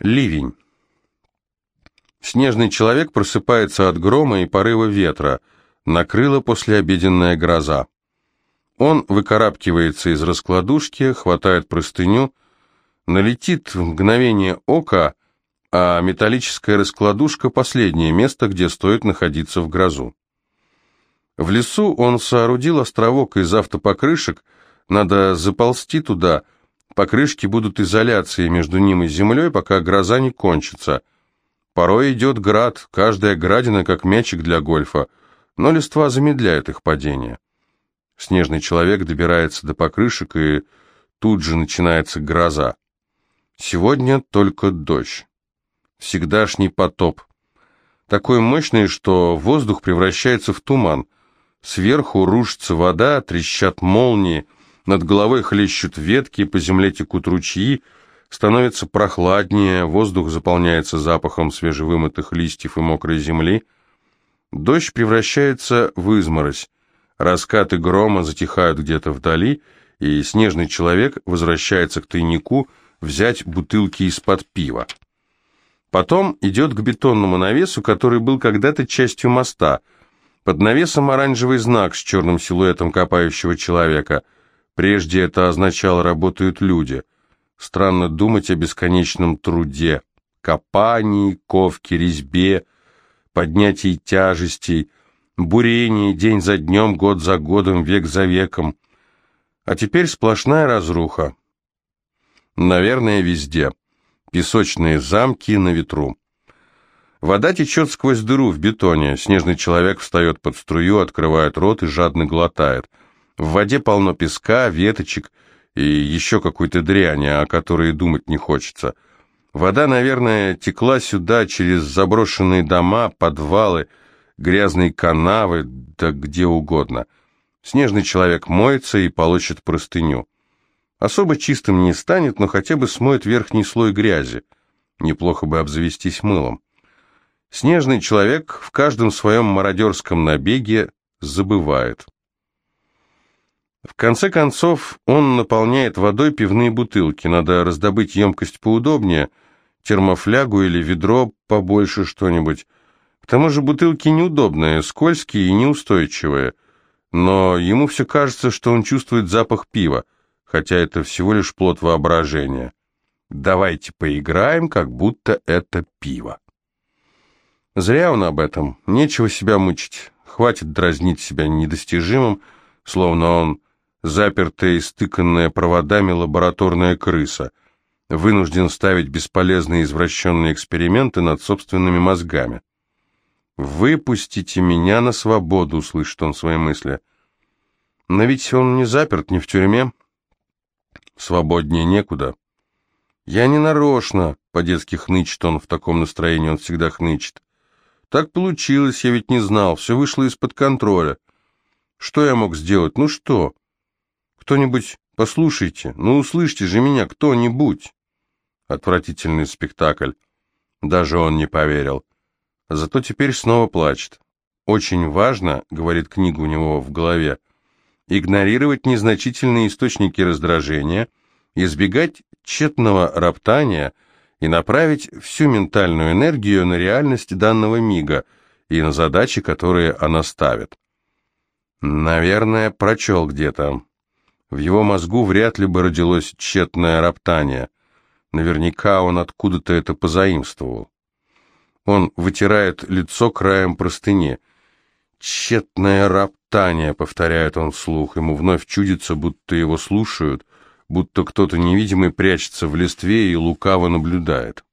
Ливень. Снежный человек просыпается от грома и порыва ветра. Накрыла послеобеденная гроза. Он выкарабкивается из раскладушки, хватает простыню, налетит в мгновение ока, а металлическая раскладушка – последнее место, где стоит находиться в грозу. В лесу он соорудил островок из автопокрышек, надо заползти туда – Покрышки будут изоляцией между ним и землей, пока гроза не кончится. Порой идет град, каждая градина как мячик для гольфа, но листва замедляет их падение. Снежный человек добирается до покрышек, и тут же начинается гроза. Сегодня только дождь. Всегдашний потоп. Такой мощный, что воздух превращается в туман. Сверху рушится вода, трещат молнии — над головой хлещут ветки, по земле текут ручьи, становится прохладнее, воздух заполняется запахом свежевымытых листьев и мокрой земли. Дождь превращается в изморозь, раскаты грома затихают где-то вдали, и снежный человек возвращается к тайнику взять бутылки из-под пива. Потом идет к бетонному навесу, который был когда-то частью моста. Под навесом оранжевый знак с черным силуэтом копающего человека – Прежде это означало «работают люди». Странно думать о бесконечном труде, копании, ковке, резьбе, поднятии тяжестей, бурении день за днем, год за годом, век за веком. А теперь сплошная разруха. Наверное, везде. Песочные замки на ветру. Вода течет сквозь дыру в бетоне. Снежный человек встает под струю, открывает рот и жадно глотает – в воде полно песка, веточек и еще какой-то дряни, о которой думать не хочется. Вода, наверное, текла сюда через заброшенные дома, подвалы, грязные канавы, да где угодно. Снежный человек моется и получит простыню. Особо чистым не станет, но хотя бы смоет верхний слой грязи. Неплохо бы обзавестись мылом. Снежный человек в каждом своем мародерском набеге забывает. В конце концов, он наполняет водой пивные бутылки. Надо раздобыть емкость поудобнее, термофлягу или ведро побольше что-нибудь. К тому же бутылки неудобные, скользкие и неустойчивые. Но ему все кажется, что он чувствует запах пива, хотя это всего лишь плод воображения. Давайте поиграем, как будто это пиво. Зря он об этом. Нечего себя мучить. Хватит дразнить себя недостижимым, словно он запертая и стыканная проводами лабораторная крыса, вынужден ставить бесполезные извращенные эксперименты над собственными мозгами. «Выпустите меня на свободу», — услышит он свои мысли. «Но ведь он не заперт, не в тюрьме. Свободнее некуда». «Я не нарочно», — по-детски хнычет он, в таком настроении он всегда хнычет. «Так получилось, я ведь не знал, все вышло из-под контроля. Что я мог сделать? Ну что?» Кто-нибудь послушайте, ну услышьте же меня, кто-нибудь. Отвратительный спектакль. Даже он не поверил. Зато теперь снова плачет. Очень важно, говорит книга у него в голове, игнорировать незначительные источники раздражения, избегать тщетного роптания и направить всю ментальную энергию на реальность данного мига и на задачи, которые она ставит. Наверное, прочел где-то. В его мозгу вряд ли бы родилось тщетное роптание. Наверняка он откуда-то это позаимствовал. Он вытирает лицо краем простыни. «Тщетное роптание», — повторяет он вслух. Ему вновь чудится, будто его слушают, будто кто-то невидимый прячется в листве и лукаво наблюдает.